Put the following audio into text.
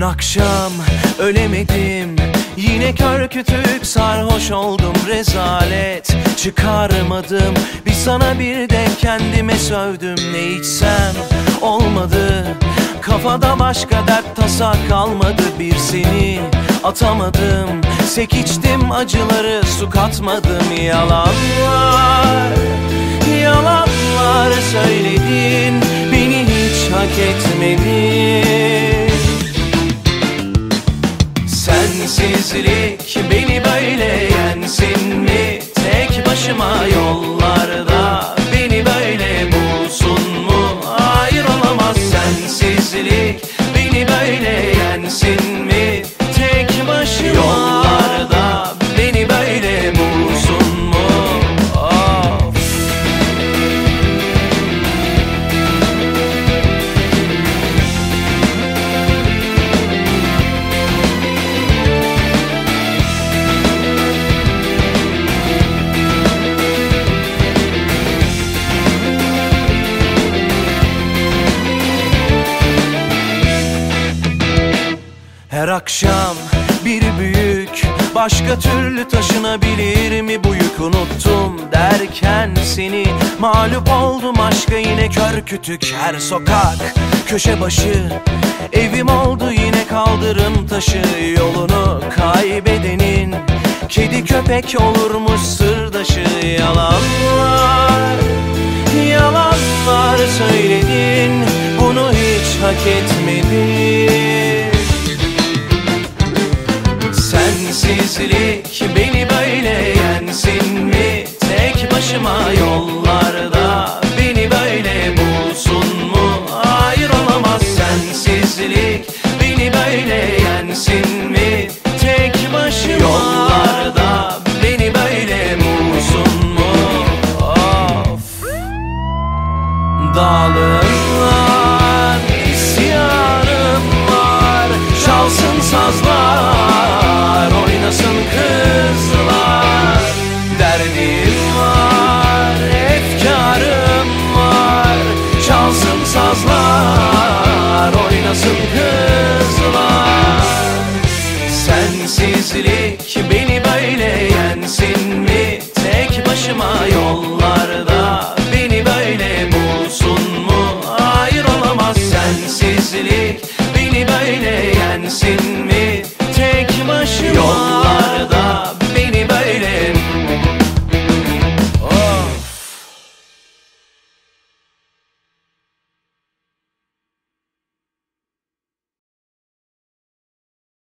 akşam ölemedim. Yine kör kütük sarhoş oldum. Rezalet Çıkarmadım. Bir sana bir de kendime sövdüm. Ne içsem olmadı. Kafada başka dert tasa kalmadı. Bir seni atamadım. Sek içtim acıları su katmadım. Yalanlar Yalanlar söyledin. Beni hiç hak etmedin Sensizlik beni böyle Her akşam bir büyük Başka türlü taşınabilir mi bu yük unuttum derken seni Mağlup oldum aşka yine kör kütük her sokak. Köşe başı evim oldu yine kaldırım taşı Yolunu kaybedenin. Kedi köpek olurmuş sırdaşı Yalanlar yalanlar söyledin. Bunu hiç hak etmedin Başıma yollarda beni böyle bulsun mu? Hayır olamaz sensizlik beni böyle yensin mi? Tek başıma yollarda beni böyle bulsun mu? Of Dağlarım var, isyanım var Çalsın sazlar,